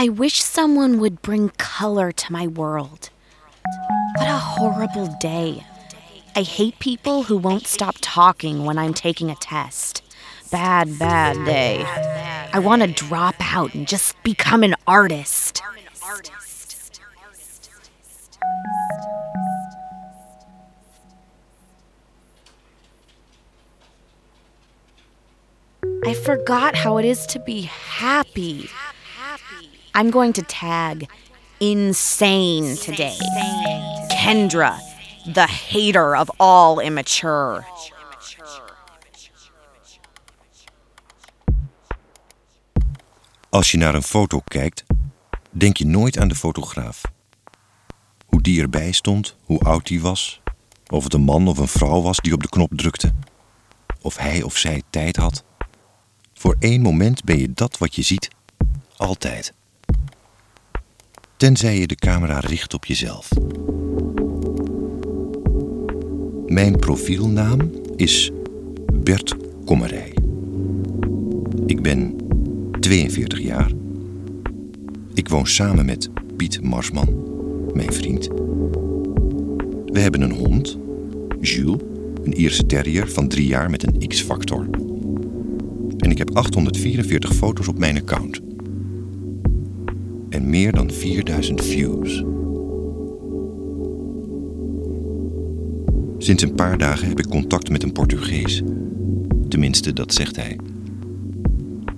I wish someone would bring color to my world. What a horrible day. I hate people who won't stop talking when I'm taking a test. Bad, bad day. I want to drop out and just become an artist. I forgot how it is to be happy. I'm going to tag insane today. Kendra, the hater of all immature. Als je naar een foto kijkt, denk je nooit aan de fotograaf. Hoe die erbij stond, hoe oud die was, of het een man of een vrouw was die op de knop drukte, of hij of zij tijd had. Voor één moment ben je dat wat je ziet, altijd. Tenzij je de camera richt op jezelf. Mijn profielnaam is Bert Kommerij. Ik ben 42 jaar. Ik woon samen met Piet Marsman, mijn vriend. We hebben een hond, Jules, een Ierse terrier van drie jaar met een X-factor. En ik heb 844 foto's op mijn account. Meer dan 4000 views. Sinds een paar dagen heb ik contact met een Portugees. Tenminste, dat zegt hij.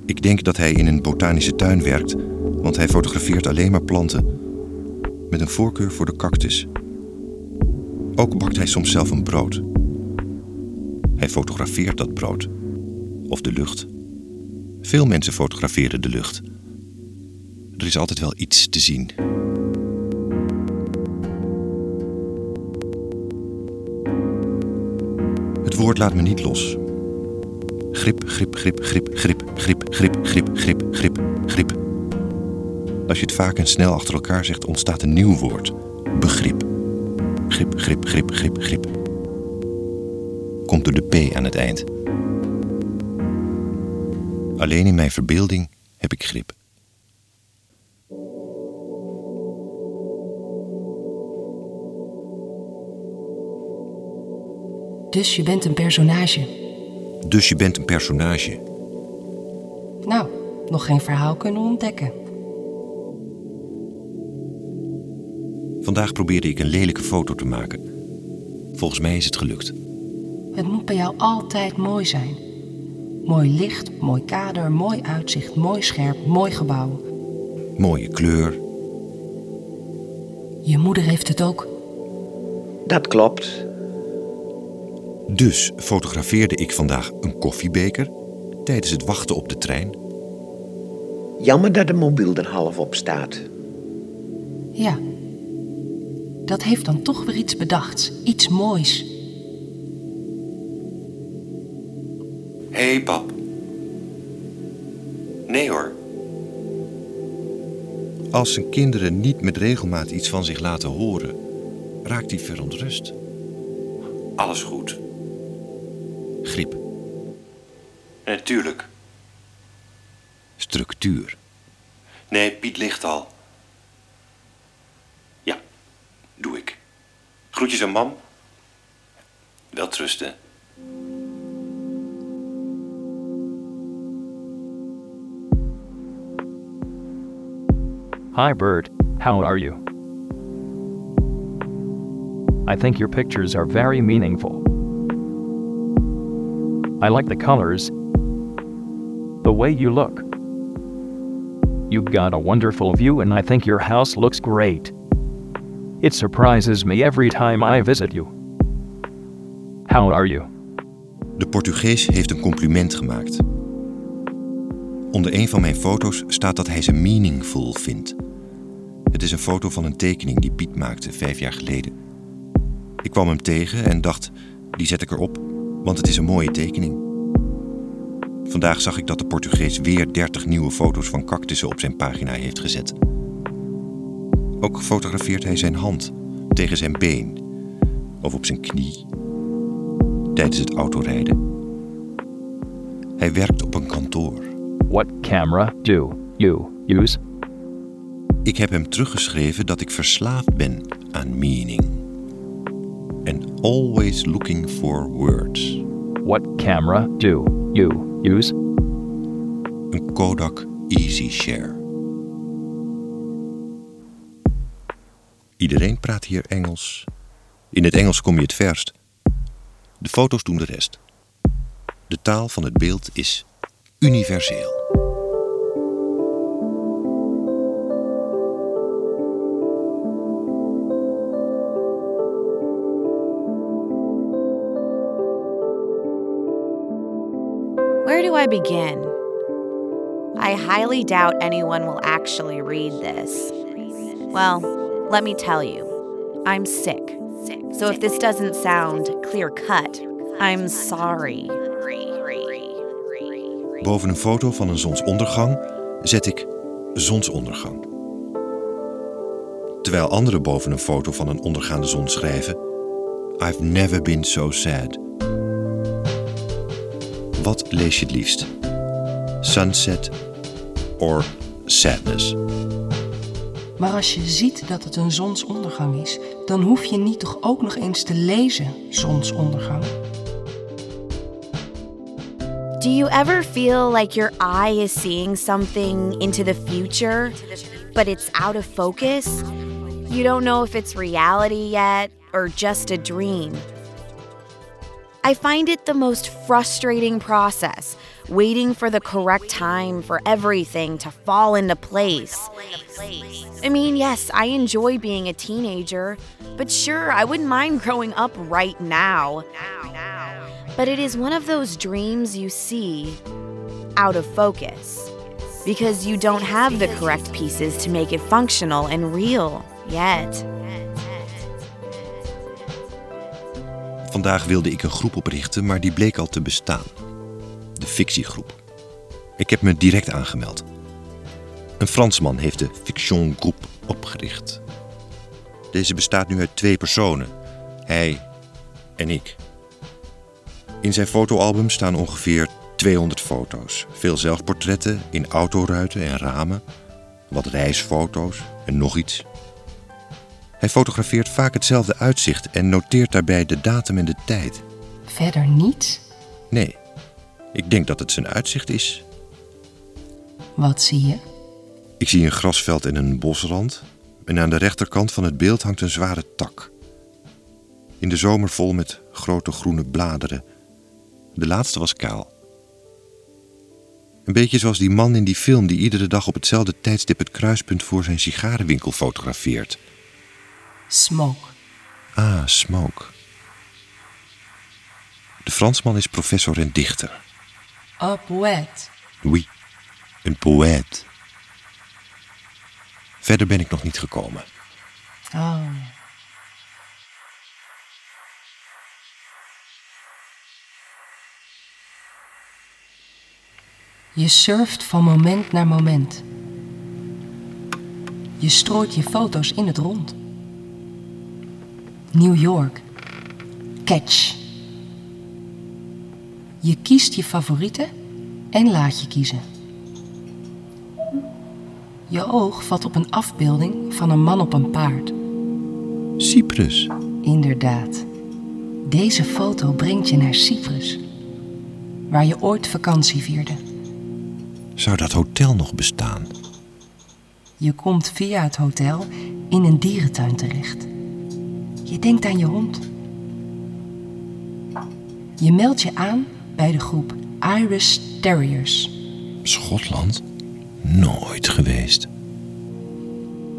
Ik denk dat hij in een botanische tuin werkt, want hij fotografeert alleen maar planten. Met een voorkeur voor de cactus. Ook bakt hij soms zelf een brood. Hij fotografeert dat brood. Of de lucht. Veel mensen fotograferen de lucht. Er is altijd wel iets te zien. Het woord laat me niet los. Grip, grip, grip, grip, grip, grip, grip, grip, grip, grip, grip. Als je het vaak en snel achter elkaar zegt, ontstaat een nieuw woord. Begrip. Grip, grip, grip, grip, grip. Komt door de P aan het eind. Alleen in mijn verbeelding heb ik grip. Dus je bent een personage. Dus je bent een personage. Nou, nog geen verhaal kunnen ontdekken. Vandaag probeerde ik een lelijke foto te maken. Volgens mij is het gelukt. Het moet bij jou altijd mooi zijn. Mooi licht, mooi kader, mooi uitzicht, mooi scherp, mooi gebouw. Mooie kleur. Je moeder heeft het ook. Dat klopt. Dus fotografeerde ik vandaag een koffiebeker tijdens het wachten op de trein. Jammer dat de mobiel er half op staat. Ja. Dat heeft dan toch weer iets bedachts. Iets moois. Hé hey, pap. Nee hoor. Als zijn kinderen niet met regelmaat iets van zich laten horen, raakt hij verontrust. Alles goed. Grip. Natuurlijk. Structuur. Nee, Piet ligt al. Ja, doe ik. Groetjes aan mam. Weltrusten. Hi, Bert. How are you? I think your pictures are very meaningful. I like the colors, the way you look. You've got a wonderful view, and I think your house looks great. It surprises me every time I visit you. How are you? De Portugees heeft een compliment gemaakt. Onder een van mijn foto's staat dat hij ze meaningful vindt. Het is een foto van een tekening die Piet maakte vijf jaar geleden. Ik kwam hem tegen en dacht, die zet ik erop, want het is een mooie tekening. Vandaag zag ik dat de Portugees weer 30 nieuwe foto's van cactussen op zijn pagina heeft gezet. Ook fotografeert hij zijn hand tegen zijn been of op zijn knie tijdens het autorijden. Hij werkt op een kantoor. What camera do you use? Ik heb hem teruggeschreven dat ik verslaafd ben aan meaning. Always looking for words. What camera do you use? Een Kodak Easy Share. Iedereen praat hier Engels. In het Engels kom je het verst. De foto's doen de rest. De taal van het beeld is universeel. Begin? I highly doubt anyone will actually read this. Well, let me tell you, I'm sick. So if this doesn't sound clear cut, I'm sorry. Boven een foto van een zonsondergang zet ik zonsondergang. Terwijl anderen boven een foto van een ondergaande zon schrijven: I've never been so sad. Wat lees je het liefst? Sunset or sadness? Maar als je ziet dat het een zonsondergang is, dan hoef je niet toch ook nog eens te lezen zonsondergang. Do you ever feel like your eye is seeing something into the future, but it's out of focus? You don't know if it's reality yet or just a dream. I find it the most frustrating process, waiting for the correct time for everything to fall into place. I mean, yes, I enjoy being a teenager, but sure, I wouldn't mind growing up right now. But it is one of those dreams you see out of focus because you don't have the correct pieces to make it functional and real yet. Vandaag wilde ik een groep oprichten, maar die bleek al te bestaan. De fictiegroep. Ik heb me direct aangemeld. Een Fransman heeft de Fiction Group opgericht. Deze bestaat nu uit twee personen: hij en ik. In zijn fotoalbum staan ongeveer 200 foto's. Veel zelfportretten in autoruiten en ramen, wat reisfoto's en nog iets. Hij fotografeert vaak hetzelfde uitzicht en noteert daarbij de datum en de tijd. Verder niets? Nee, ik denk dat het zijn uitzicht is. Wat zie je? Ik zie een grasveld en een bosrand. En aan de rechterkant van het beeld hangt een zware tak. In de zomer vol met grote groene bladeren. De laatste was kaal. Een beetje zoals die man in die film die iedere dag op hetzelfde tijdstip het kruispunt voor zijn sigarenwinkel fotografeert. Smoke. Ah, Smoke. De Fransman is professor en dichter. Up wet. Oui, een poëet. Verder ben ik nog niet gekomen. Oh. Je surft van moment naar moment. Je strooit je foto's in het rond. New York. Catch. Je kiest je favorieten en laat je kiezen. Je oog valt op een afbeelding van een man op een paard. Cyprus. Inderdaad. Deze foto brengt je naar Cyprus, waar je ooit vakantie vierde. Zou dat hotel nog bestaan? Je komt via het hotel in een dierentuin terecht. Je denkt aan je hond. Je meldt je aan bij de groep Irish Terriers. Schotland? Nooit geweest.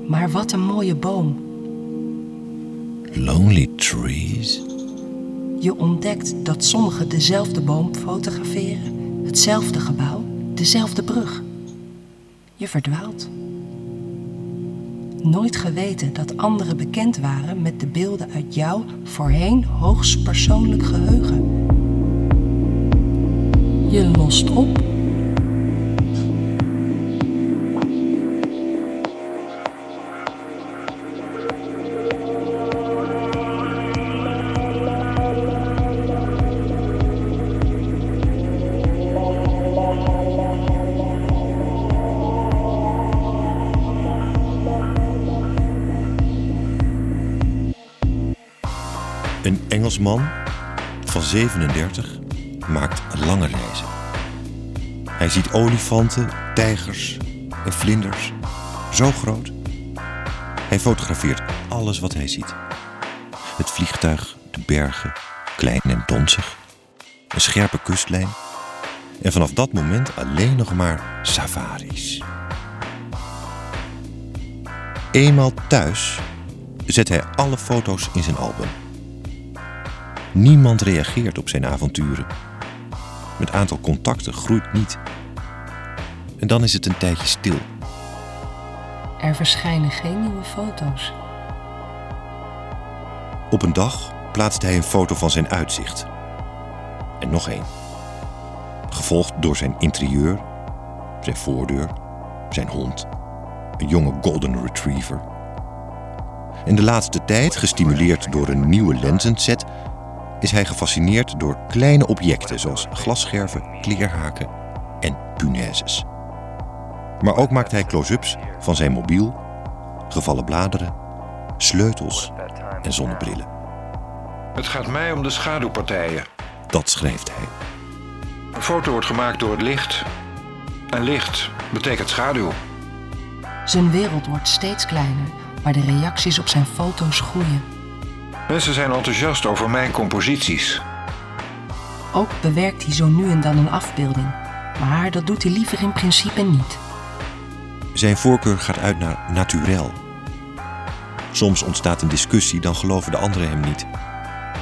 Maar wat een mooie boom. Lonely Trees? Je ontdekt dat sommigen dezelfde boom fotograferen, hetzelfde gebouw, dezelfde brug. Je verdwaalt. Nooit geweten dat anderen bekend waren met de beelden uit jouw voorheen hoogst persoonlijk geheugen. Je lost op. Engelsman van 37 maakt lange reizen. Hij ziet olifanten, tijgers en vlinders. Zo groot. Hij fotografeert alles wat hij ziet. Het vliegtuig, de bergen, klein en donzig. Een scherpe kustlijn. En vanaf dat moment alleen nog maar safaris. Eenmaal thuis zet hij alle foto's in zijn album. Niemand reageert op zijn avonturen. Het aantal contacten groeit niet. En dan is het een tijdje stil. Er verschijnen geen nieuwe foto's. Op een dag plaatst hij een foto van zijn uitzicht. En nog één. Gevolgd door zijn interieur, zijn voordeur, zijn hond, een jonge golden retriever. In de laatste tijd, gestimuleerd door een nieuwe lenzenset, is hij gefascineerd door kleine objecten zoals glasscherven, kleerhaken en punaises. Maar ook maakt hij close-ups van zijn mobiel, gevallen bladeren, sleutels en zonnebrillen. Het gaat mij om de schaduwpartijen. Dat schrijft hij. Een foto wordt gemaakt door het licht. En licht betekent schaduw. Zijn wereld wordt steeds kleiner, maar de reacties op zijn foto's groeien. Mensen zijn enthousiast over mijn composities. Ook bewerkt hij zo nu en dan een afbeelding, maar dat doet hij liever in principe niet. Zijn voorkeur gaat uit naar naturel. Soms ontstaat een discussie, dan geloven de anderen hem niet.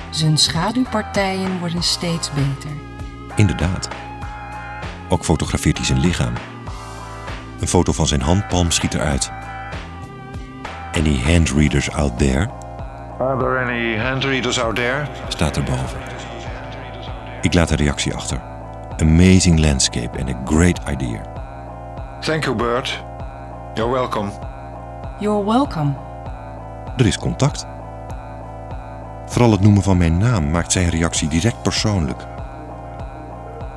Zijn schaduwpartijen worden steeds beter. Inderdaad. Ook fotografeert hij zijn lichaam. Een foto van zijn handpalm schiet eruit. Any handreaders out there? Are there any handreaders out there? staat erboven. Ik laat een reactie achter. Amazing landscape and a great idea. Thank you, Bert. You're welcome. You're welcome. Er is contact. Vooral het noemen van mijn naam maakt zijn reactie direct persoonlijk.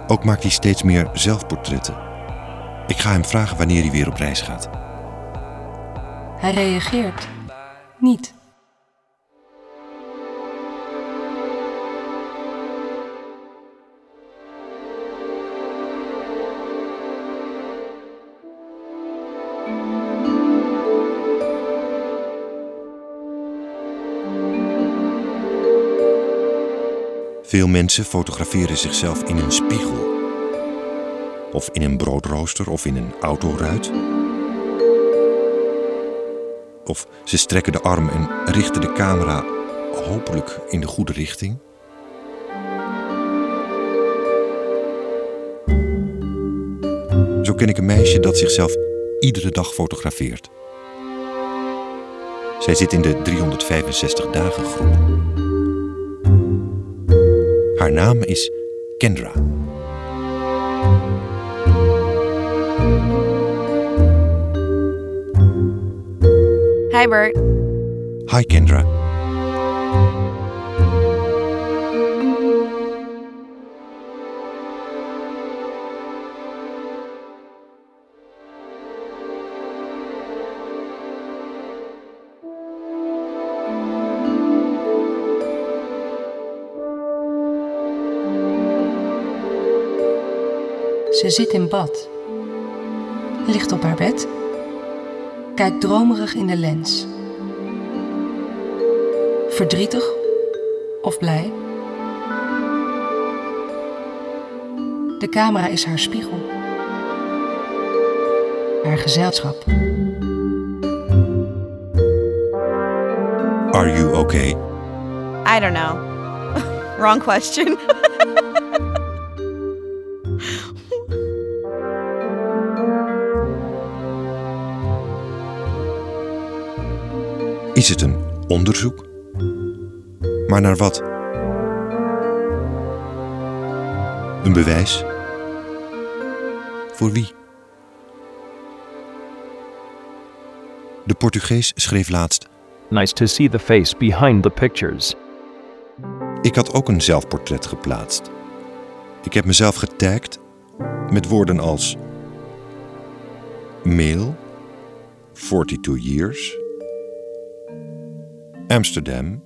Ook maakt hij steeds meer zelfportretten. Ik ga hem vragen wanneer hij weer op reis gaat. Hij reageert niet. Veel mensen fotograferen zichzelf in een spiegel. Of in een broodrooster of in een autoruit. Of ze strekken de arm en richten de camera hopelijk in de goede richting. Zo ken ik een meisje dat zichzelf iedere dag fotografeert. Zij zit in de 365 dagen groep. Haar naam is Kendra. Hi, Bert. Hi Kendra. Ze zit in bad. Ligt op haar bed. Kijkt dromerig in de lens. Verdrietig of blij? De camera is haar spiegel. Haar gezelschap. Are you okay? I don't know. Wrong question. Is het een onderzoek? Maar naar wat? Een bewijs? Voor wie? De Portugees schreef laatst: Nice to see the face behind the pictures. Ik had ook een zelfportret geplaatst. Ik heb mezelf getagd met woorden als male, 42 years, Amsterdam,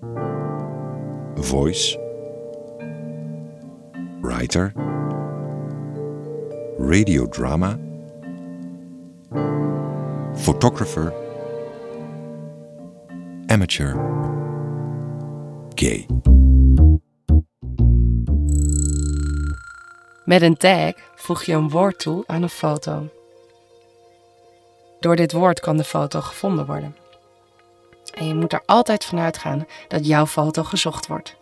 voice, writer, radio drama, photographer, amateur, gay. Met een tag voeg je een woord toe aan een foto. Door dit woord kan de foto gevonden worden. En je moet er altijd van uitgaan dat jouw foto gezocht wordt.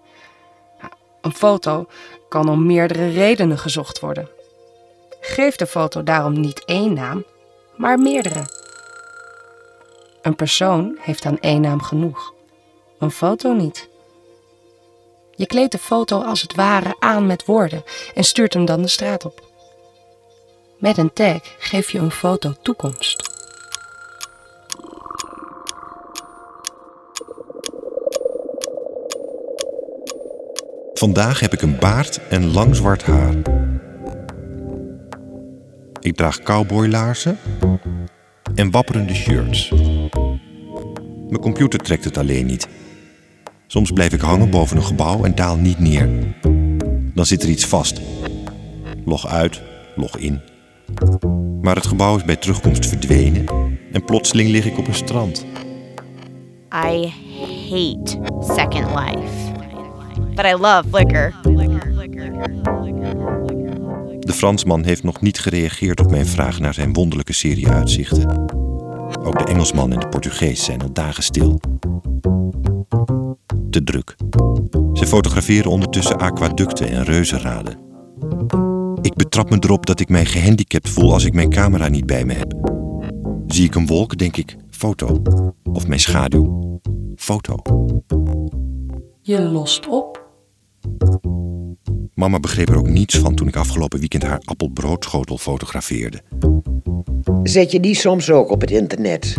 Nou, een foto kan om meerdere redenen gezocht worden. Geef de foto daarom niet één naam, maar meerdere. Een persoon heeft aan één naam genoeg, een foto niet. Je kleedt de foto als het ware aan met woorden en stuurt hem dan de straat op. Met een tag geef je een foto toekomst. Vandaag heb ik een baard en lang zwart haar. Ik draag cowboylaarzen en wapperende shirts. Mijn computer trekt het alleen niet. Soms blijf ik hangen boven een gebouw en daal niet neer. Dan zit er iets vast. Log uit, log in. Maar het gebouw is bij terugkomst verdwenen en plotseling lig ik op een strand. I hate Second Life. But I love Flickr. De Fransman heeft nog niet gereageerd op mijn vraag naar zijn wonderlijke serie uitzichten. Ook de Engelsman en de Portugees zijn al dagen stil. Te druk. Ze fotograferen ondertussen aquaducten en reuzenraden. Ik betrap me erop dat ik mij gehandicapt voel als ik mijn camera niet bij me heb. Zie ik een wolk, denk ik foto. Of mijn schaduw, foto. Je lost op. Mama begreep er ook niets van toen ik afgelopen weekend haar appelbroodschotel fotografeerde. Zet je die soms ook op het internet?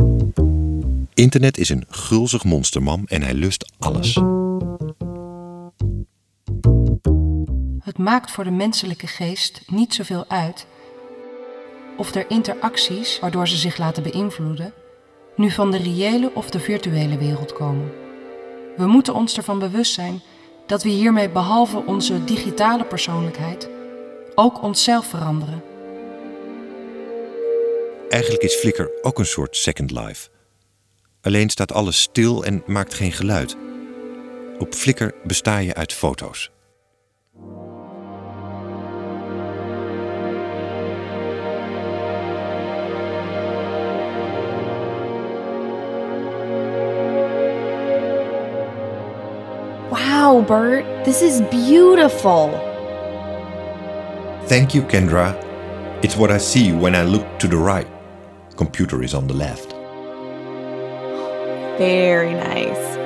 Internet is een gulzig monster, mam, en hij lust alles. Het maakt voor de menselijke geest niet zoveel uit of er interacties waardoor ze zich laten beïnvloeden, nu van de reële of de virtuele wereld komen. We moeten ons ervan bewust zijn dat we hiermee behalve onze digitale persoonlijkheid ook onszelf veranderen. Eigenlijk is Flickr ook een soort Second Life. Alleen staat alles stil en maakt geen geluid. Op Flickr besta je uit foto's. Wow, Bert, this is beautiful. Thank you, Kendra. It's what I see when I look to the right. Computer is on the left. Very nice.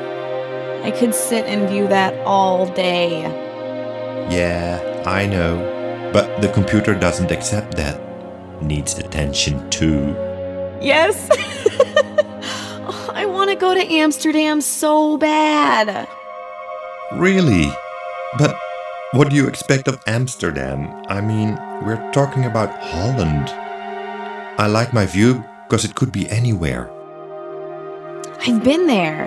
I could sit and view that all day. Yeah, I know. But the computer doesn't accept that. Needs attention too. Yes. Oh, I want to go to Amsterdam so bad. Really? But what do you expect of Amsterdam? I mean, we're talking about Holland. I like my view because it could be anywhere. I've been there.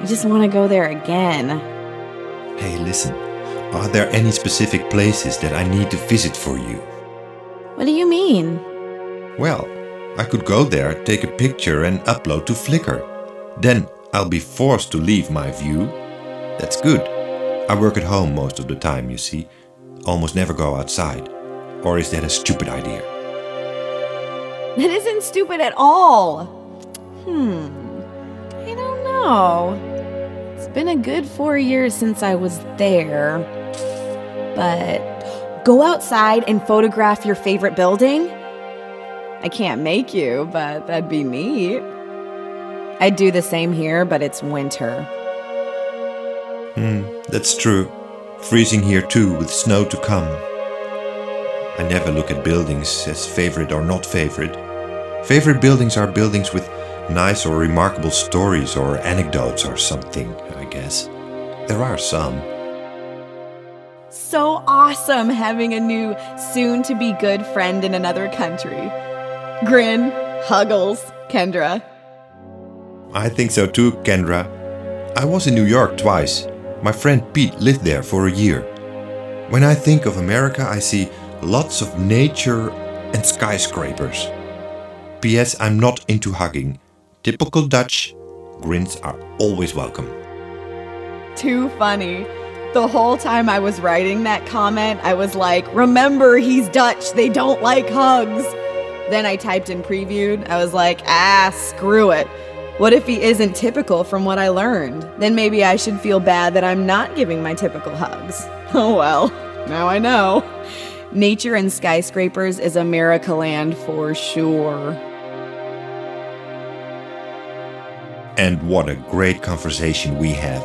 I just want to go there again. Hey, listen. Are there any specific places that I need to visit for you? What do you mean? Well, I could go there, take a picture, and upload to Flickr. Then I'll be forced to leave my view. That's good. I work at home most of the time, you see. Almost never go outside. Or is that a stupid idea? That isn't stupid at all. Hmm. I don't know. It's been a good four years since I was there. But go outside and photograph your favorite building? I can't make you, but that'd be neat. I'd do the same here, but it's winter. Hmm, that's true. Freezing here too, with snow to come. I never look at buildings as favorite or not favorite. Favorite buildings are buildings with nice or remarkable stories or anecdotes or something, I guess. There are some. So awesome having a new, soon to be good friend in another country. Grin, Huggles, Kendra. I think so too, Kendra. I was in New York twice. My friend Pete lived there for a year. When I think of America, I see lots of nature and skyscrapers. P.S. I'm not into hugging. Typical Dutch, grins are always welcome. Too funny. The whole time I was writing that comment, I was like, remember, he's Dutch. They don't like hugs. Then I typed in previewed. I was like, ah, screw it. What if he isn't typical from what I learned? Then maybe I should feel bad that I'm not giving my typical hugs. Oh well, now I know. Nature and skyscrapers is America land for sure. And what a great conversation we have.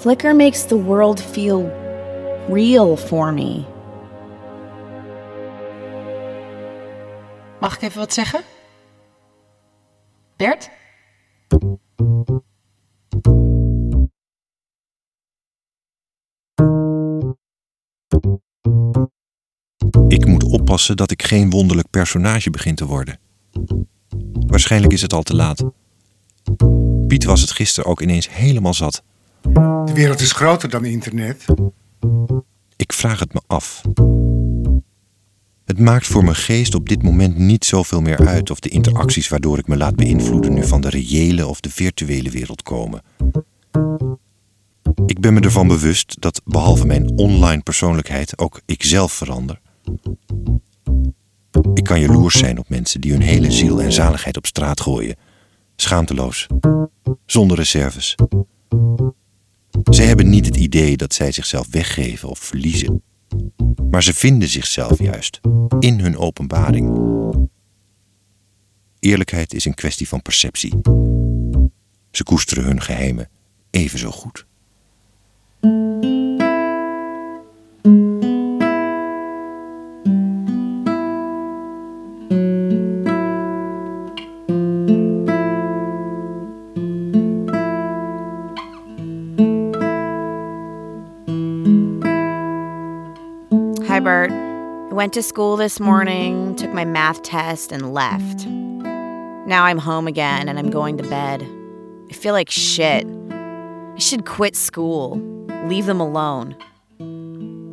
Flickr makes the world feel real for me. Mag ik even wat zeggen? Bert? Ik moet oppassen dat ik geen wonderlijk personage begin te worden. Waarschijnlijk is het al te laat. Piet was het gisteren ook ineens helemaal zat. De wereld is groter dan internet. Ik vraag het me af. Het maakt voor mijn geest op dit moment niet zoveel meer uit of de interacties waardoor ik me laat beïnvloeden nu van de reële of de virtuele wereld komen. Ik ben me ervan bewust dat behalve mijn online persoonlijkheid ook ikzelf verander. Ik kan jaloers zijn op mensen die hun hele ziel en zaligheid op straat gooien. Schaamteloos. Zonder reserves. Zij hebben niet het idee dat zij zichzelf weggeven of verliezen. Maar ze vinden zichzelf juist in hun openbaring. Eerlijkheid is een kwestie van perceptie. Ze koesteren hun geheimen even zo goed. Went to school this morning, took my math test, and left. Now I'm home again and I'm going to bed. I feel like shit. I should quit school, leave them alone.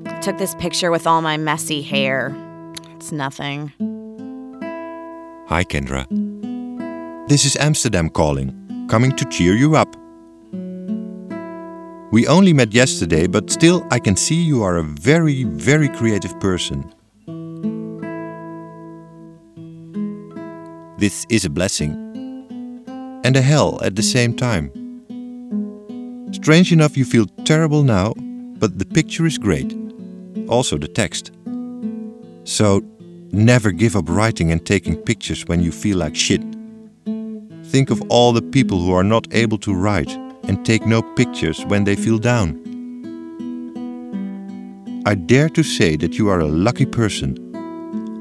I took this picture with all my messy hair. It's nothing. Hi, Kendra. This is Amsterdam calling, coming to cheer you up. We only met yesterday, but still I can see you are a very, very creative person. This is a blessing and a hell at the same time. Strange enough, you feel terrible now, but the picture is great. Also, the text. So, never give up writing and taking pictures when you feel like shit. Think of all the people who are not able to write and take no pictures when they feel down. I dare to say that you are a lucky person,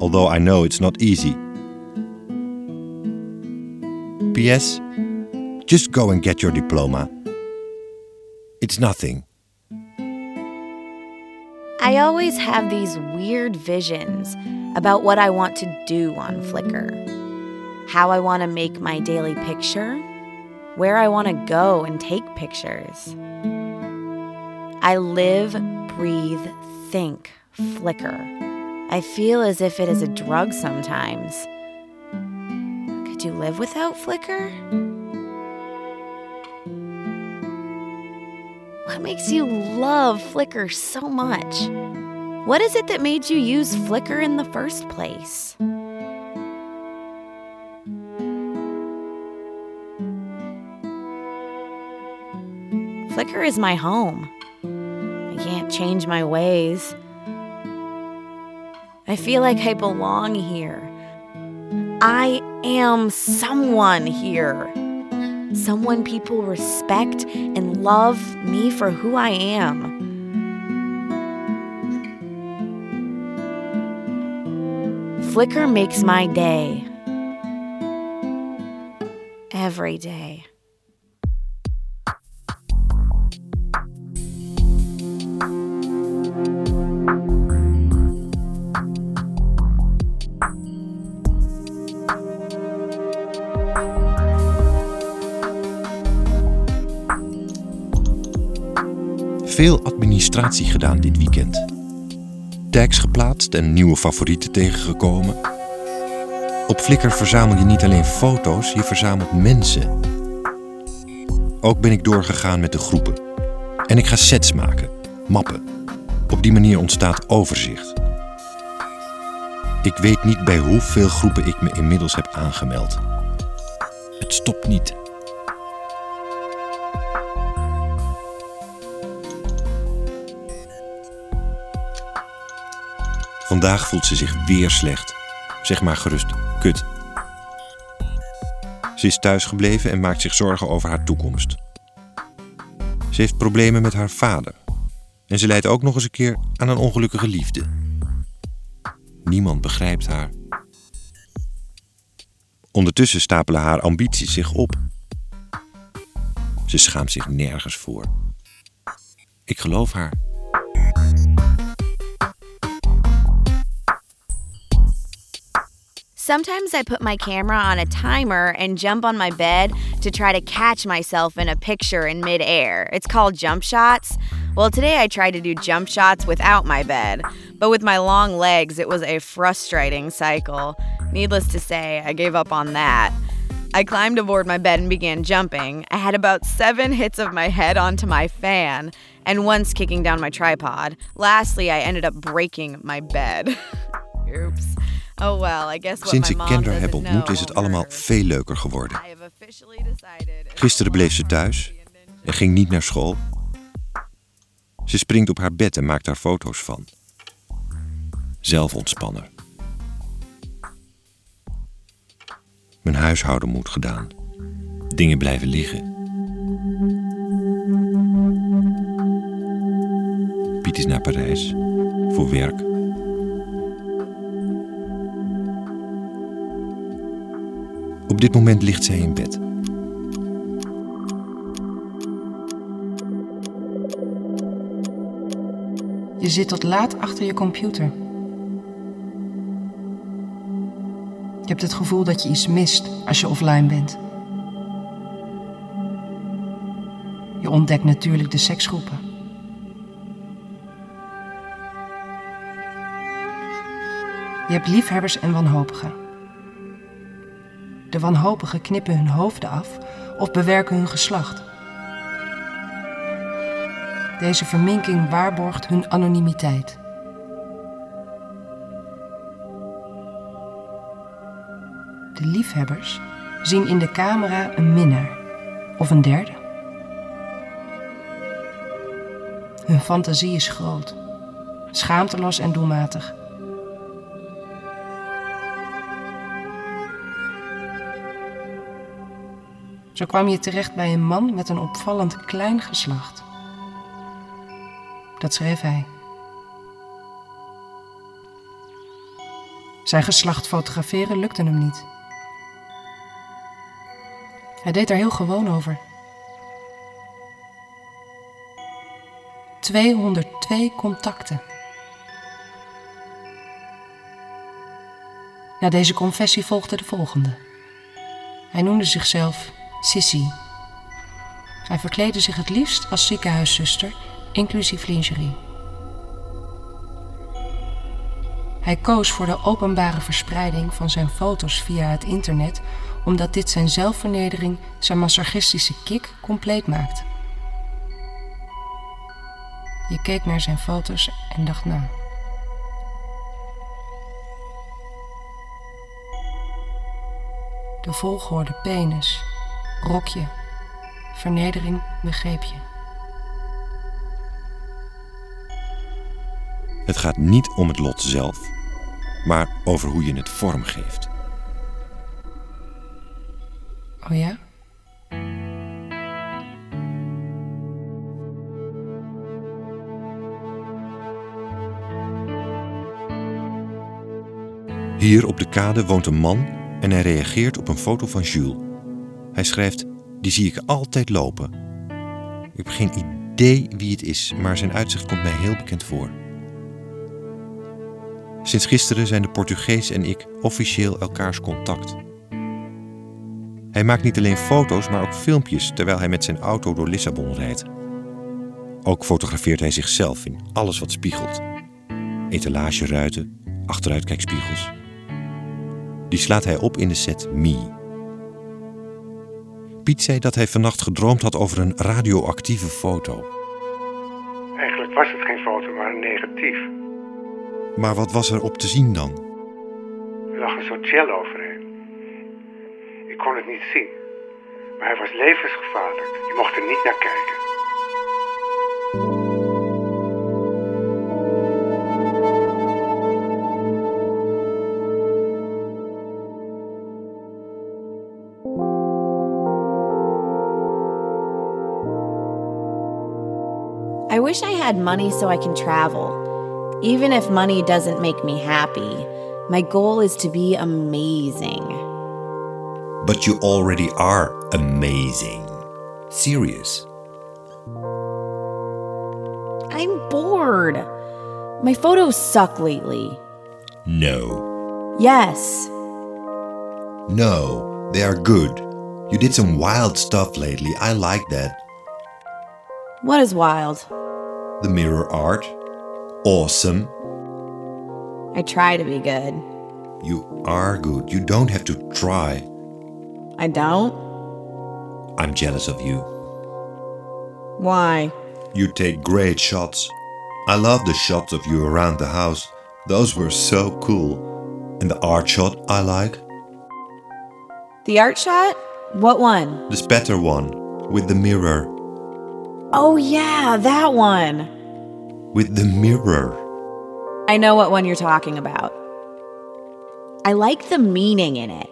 although I know it's not easy. P.S. Just go and get your diploma. It's nothing. I always have these weird visions about what I want to do on Flickr. How I want to make my daily picture, where I want to go and take pictures. I live, breathe, think Flickr. I feel as if it is a drug sometimes. You live without Flickr? What makes you love Flickr so much? What is it that made you use Flickr in the first place? Flickr is my home. I can't change my ways. I feel like I belong here. I am someone here. Someone people respect and love me for who I am. Flickr makes my day. Every day. Veel administratie gedaan dit weekend. Tags geplaatst en nieuwe favorieten tegengekomen. Op Flickr verzamel je niet alleen foto's, je verzamelt mensen. Ook ben ik doorgegaan met de groepen. En ik ga sets maken, mappen. Op die manier ontstaat overzicht. Ik weet niet bij hoeveel groepen ik me inmiddels heb aangemeld. Het stopt niet. Vandaag voelt ze zich weer slecht. Zeg maar gerust, kut. Ze is thuisgebleven en maakt zich zorgen over haar toekomst. Ze heeft problemen met haar vader. En ze lijdt ook nog eens een keer aan een ongelukkige liefde. Niemand begrijpt haar. Ondertussen stapelen haar ambities zich op. Ze schaamt zich nergens voor. Ik geloof haar. Sometimes I put my camera on a timer and jump on my bed to try to catch myself in a picture in midair. It's called jump shots. Well, today I tried to do jump shots without my bed, but with my long legs, it was a frustrating cycle. Needless to say, I gave up on that. I climbed aboard my bed and began jumping. I had about seven hits of my head onto my fan, and once kicking down my tripod. Lastly, I ended up breaking my bed. Oops. Oh well, I guess Sinds ik Kendra heb ontmoet is het allemaal veel leuker geworden. Gisteren bleef ze thuis en ging niet naar school. Ze springt op haar bed en maakt daar foto's van. Zelfontspanner. Mijn huishouden moet gedaan. Dingen blijven liggen. Piet is naar Parijs. Voor werk. Op dit moment ligt zij in bed. Je zit tot laat achter je computer. Je hebt het gevoel dat je iets mist als je offline bent. Je ontdekt natuurlijk de seksgroepen. Je hebt liefhebbers en wanhopigen. De wanhopigen knippen hun hoofden af of bewerken hun geslacht. Deze verminking waarborgt hun anonimiteit. De liefhebbers zien in de camera een minnaar of een derde. Hun fantasie is groot, schaamteloos en doelmatig. Zo kwam je terecht bij een man met een opvallend klein geslacht. Dat schreef hij. Zijn geslacht fotograferen lukte hem niet. Hij deed er heel gewoon over. 202 contacten. Na deze confessie volgde de volgende. Hij noemde zichzelf Sissy. Hij verkleedde zich het liefst als ziekenhuiszuster, inclusief lingerie. Hij koos voor de openbare verspreiding van zijn foto's via het internet, omdat dit zijn zelfvernedering, zijn masochistische kick compleet maakt. Je keek naar zijn foto's en dacht na. De volgorde penis, rokje, vernedering begreep je. Het gaat niet om het lot zelf, maar over hoe je het vormgeeft. Oh ja? Hier op de kade woont een man en hij reageert op een foto van Jules. Hij schrijft: Die zie ik altijd lopen. Ik heb geen idee wie het is, maar zijn uitzicht komt mij heel bekend voor. Sinds gisteren zijn de Portugees en ik officieel elkaars contact. Hij maakt niet alleen foto's, maar ook filmpjes terwijl hij met zijn auto door Lissabon rijdt. Ook fotografeert hij zichzelf in alles wat spiegelt. Etalageruiten, achteruitkijkspiegels. Die slaat hij op in de set Me. Piet zei dat hij vannacht gedroomd had over een radioactieve foto. Eigenlijk was het geen foto, maar een negatief. Maar wat was er op te zien dan? Er lag een soort gel overheen. Ik kon het niet zien. Maar hij was levensgevaarlijk. Je mocht er niet naar kijken. I wish I had money so I can travel. Even if money doesn't make me happy, my goal is to be amazing. But you already are amazing. Serious. I'm bored. My photos suck lately. No. Yes. No, they are good. You did some wild stuff lately. I like that. What is wild? The mirror art. Awesome. I try to be good. You are good. You don't have to try. I don't? I'm jealous of you. Why? You take great shots. I love the shots of you around the house. Those were so cool. And the art shot I like. The art shot? What one? The spatter one. With the mirror. Oh, yeah, that one. With the mirror. I know what one you're talking about. I like the meaning in it.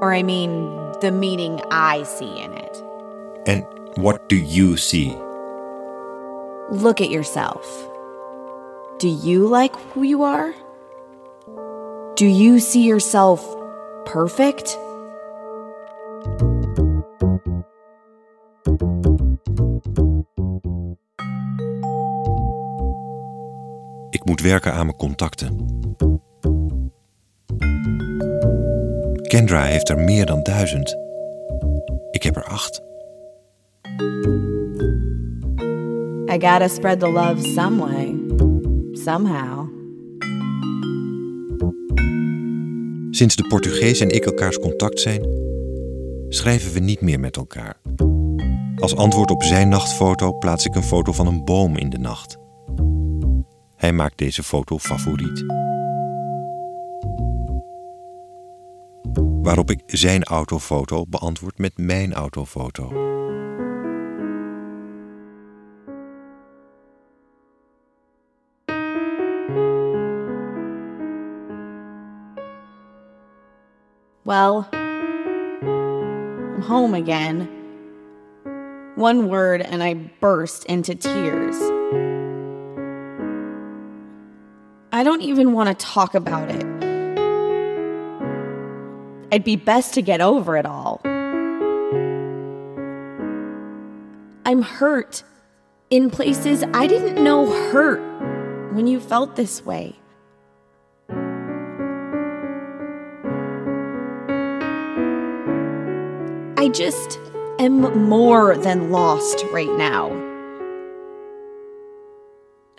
Or, I mean, the meaning I see in it. And what do you see? Look at yourself. Do you like who you are? Do you see yourself perfect? Moet werken aan mijn contacten. Kendra heeft er meer dan duizend. Ik heb er acht. I gotta spread the love some way. Somehow. Sinds de Portugees en ik elkaars contact zijn, schrijven we niet meer met elkaar. Als antwoord op zijn nachtfoto plaats ik een foto van een boom in de nacht. Hij maakt deze foto favoriet. Waarop ik zijn autofoto beantwoord met mijn autofoto. Well, I'm home again. One word, and I burst into tears. I don't even want to talk about it. It'd be best to get over it all. I'm hurt in places I didn't know hurt when you felt this way. I just am more than lost right now.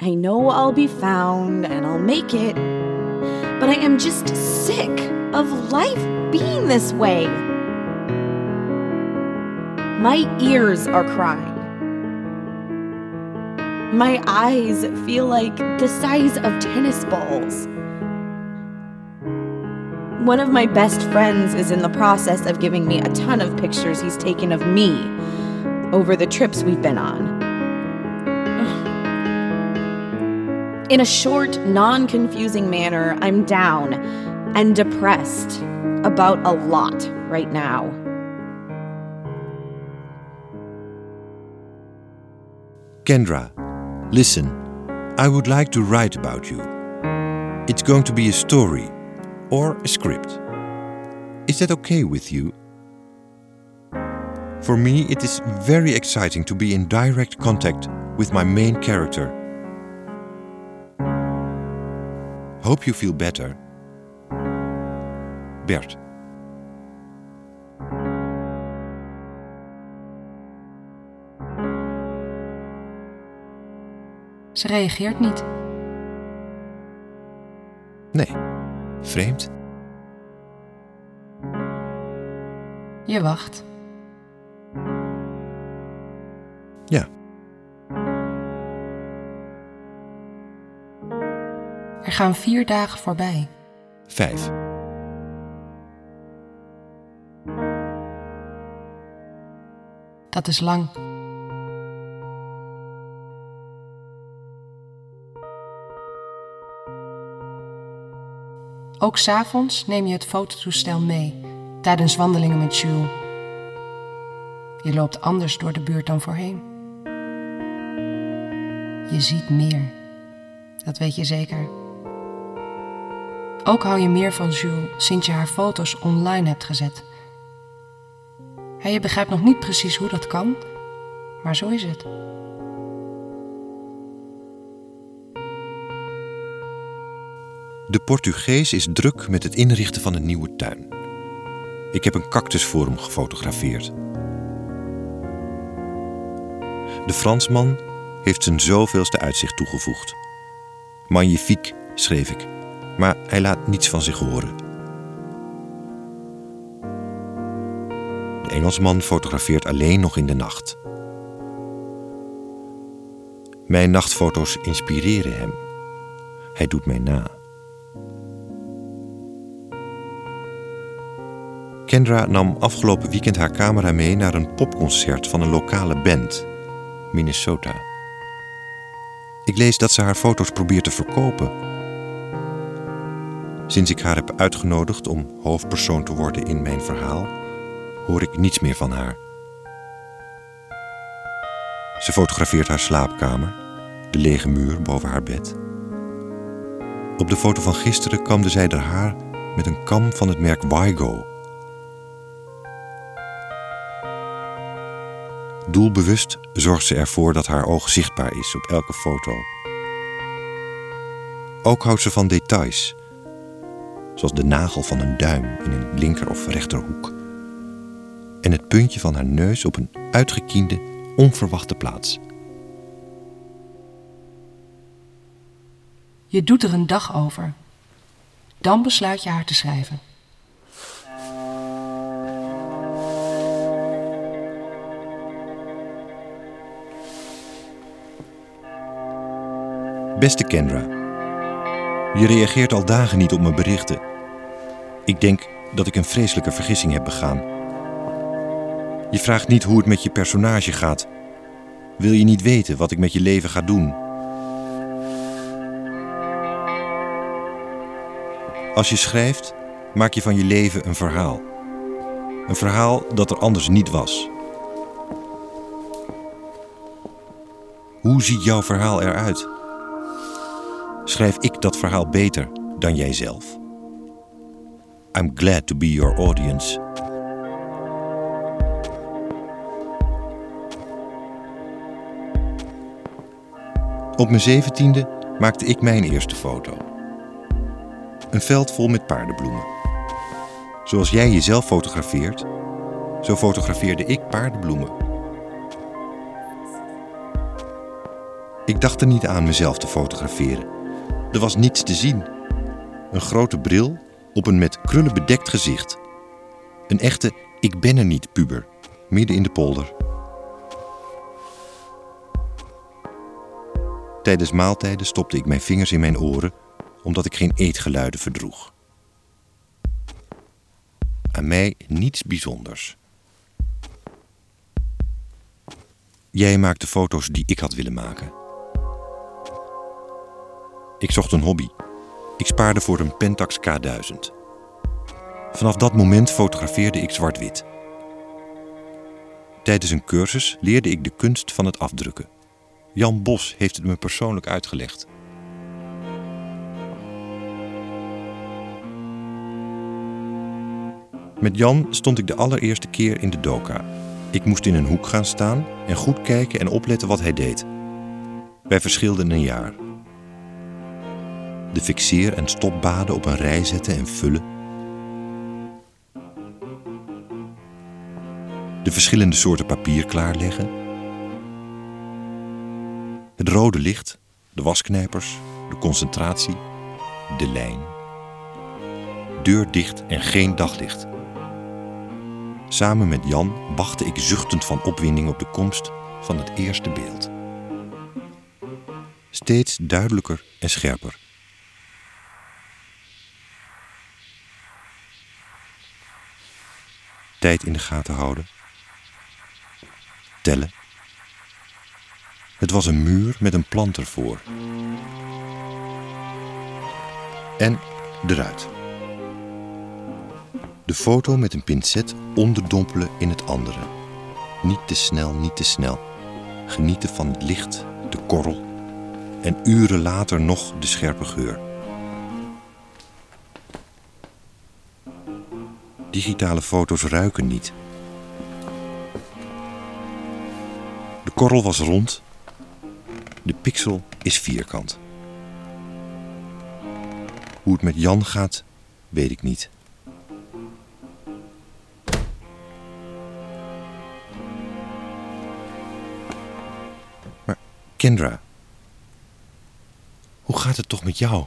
I know I'll be found and I'll make it, but I am just sick of life being this way. My ears are crying. My eyes feel like the size of tennis balls. One of my best friends is in the process of giving me a ton of pictures he's taken of me over the trips we've been on. In a short, non confusing manner, I'm down and depressed about a lot right now. Kendra, listen, I would like to write about you. It's going to be a story or a script. Is that okay with you? For me, it is very exciting to be in direct contact with my main character. Hope you feel better. Bert. Ze reageert niet. Nee, vreemd. Je wacht. Ja. Gaan vier dagen voorbij. Vijf. Dat is lang. Ook s'avonds neem je het fototoestel mee tijdens wandelingen met Jules. Je loopt anders door de buurt dan voorheen. Je ziet meer. Dat weet je zeker. Ook hou je meer van Jules sinds je haar foto's online hebt gezet. Je begrijpt nog niet precies hoe dat kan, maar zo is het. De Portugees is druk met het inrichten van een nieuwe tuin. Ik heb een cactus voor hem gefotografeerd. De Fransman heeft zijn zoveelste uitzicht toegevoegd. Magnifiek, schreef ik, maar hij laat niets van zich horen. De Engelsman fotografeert alleen nog in de nacht. Mijn nachtfoto's inspireren hem. Hij doet mij na. Kendra nam afgelopen weekend haar camera mee naar een popconcert van een lokale band, Minnesota. Ik lees dat ze haar foto's probeert te verkopen. Sinds ik haar heb uitgenodigd om hoofdpersoon te worden in mijn verhaal, hoor ik niets meer van haar. Ze fotografeert haar slaapkamer, de lege muur boven haar bed. Op de foto van gisteren kamde zij haar haar met een kam van het merk Wygo. Doelbewust zorgt ze ervoor dat haar oog zichtbaar is op elke foto. Ook houdt ze van details, zoals de nagel van een duim in een linker of rechterhoek en het puntje van haar neus op een uitgekiende, onverwachte plaats. Je doet er een dag over. Dan besluit je haar te schrijven. Beste Kendra, je reageert al dagen niet op mijn berichten. Ik denk dat ik een vreselijke vergissing heb begaan. Je vraagt niet hoe het met je personage gaat. Wil je niet weten wat ik met je leven ga doen? Als je schrijft, maak je van je leven een verhaal. Een verhaal dat er anders niet was. Hoe ziet jouw verhaal eruit? Schrijf ik dat verhaal beter dan jijzelf? I'm glad to be your audience. Op mijn zeventiende maakte ik mijn eerste foto. Een veld vol met paardenbloemen. Zoals jij jezelf fotografeert, zo fotografeerde ik paardenbloemen. Ik dacht er niet aan mezelf te fotograferen. Er was niets te zien. Een grote bril op een met krullen bedekt gezicht. Een echte ik ben er niet puber, midden in de polder. Tijdens maaltijden stopte ik mijn vingers in mijn oren omdat ik geen eetgeluiden verdroeg. Aan mij niets bijzonders. Jij maakte foto's die ik had willen maken. Ik zocht een hobby. Ik spaarde voor een Pentax K1000. Vanaf dat moment fotografeerde ik zwart-wit. Tijdens een cursus leerde ik de kunst van het afdrukken. Jan Bos heeft het me persoonlijk uitgelegd. Met Jan stond ik de allereerste keer in de doka. Ik moest in een hoek gaan staan en goed kijken en opletten wat hij deed. Wij verschilden een jaar. De fixeer- en stopbaden op een rij zetten en vullen. De verschillende soorten papier klaarleggen. Het rode licht, de wasknijpers, de concentratie, de lijn. Deur dicht en geen daglicht. Samen met Jan wachtte ik zuchtend van opwinding op de komst van het eerste beeld. Steeds duidelijker en scherper. Tijd in de gaten houden. Tellen. Het was een muur met een plant ervoor. En eruit. De foto met een pincet onderdompelen in het andere. Niet te snel, niet te snel. Genieten van het licht, de korrel en uren later nog de scherpe geur. Digitale foto's ruiken niet. De korrel was rond, de pixel is vierkant. Hoe het met Jan gaat, weet ik niet. Maar Kendra, hoe gaat het toch met jou?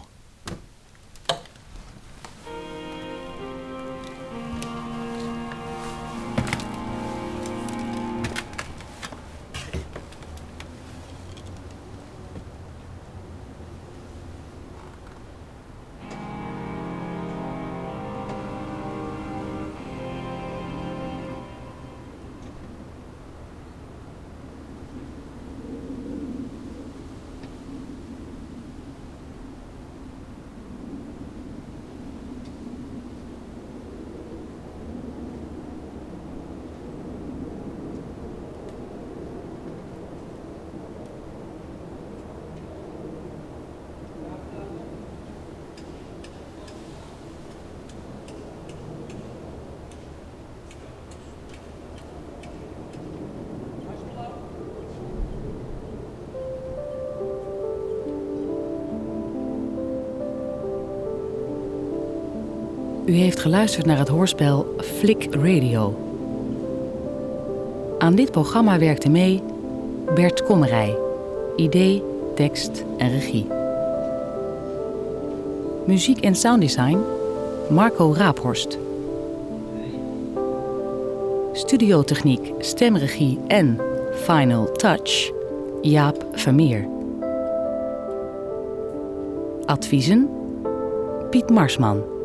U heeft geluisterd naar het hoorspel Flick Radio. Aan dit programma werkte mee Bert Kommerij. Idee, tekst en regie. Muziek en sounddesign Marco Raaphorst. Studiotechniek, stemregie en Final Touch Jaap Vermeer. Adviezen Piet Marsman.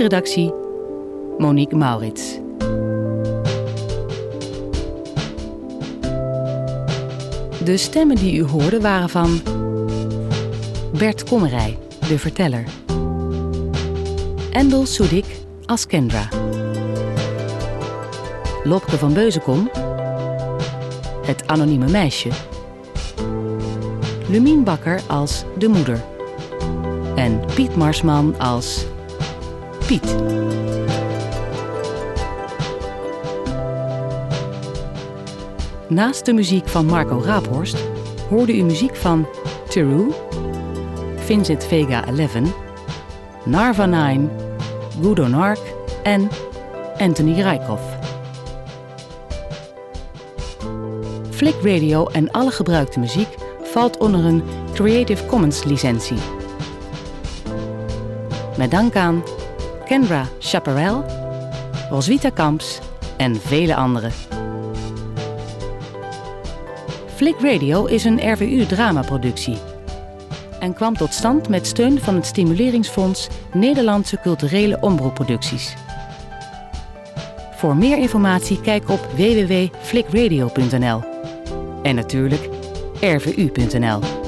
Eindredactie Monique Maurits. De stemmen die u hoorde waren van Bert Kommerij, de verteller. Endel Soedik als Kendra. Lopke van Beuzenkom, het anonieme meisje. Lumien Bakker als de moeder. En Piet Marsman als Naast de muziek van Marco Raaphorst hoorde u muziek van Teru, Vincent Vega 11, Narva 9, Guido Nark en Anthony Rijkoff. Flick Radio en alle gebruikte muziek valt onder een Creative Commons licentie. Met dank aan Kendra Chaparral, Roswitha Kamps en vele anderen. Flick Radio is een RWU-dramaproductie en kwam tot stand met steun van het Stimuleringsfonds Nederlandse Culturele Omroepproducties. Voor meer informatie kijk op www.flickradio.nl en natuurlijk rvu.nl.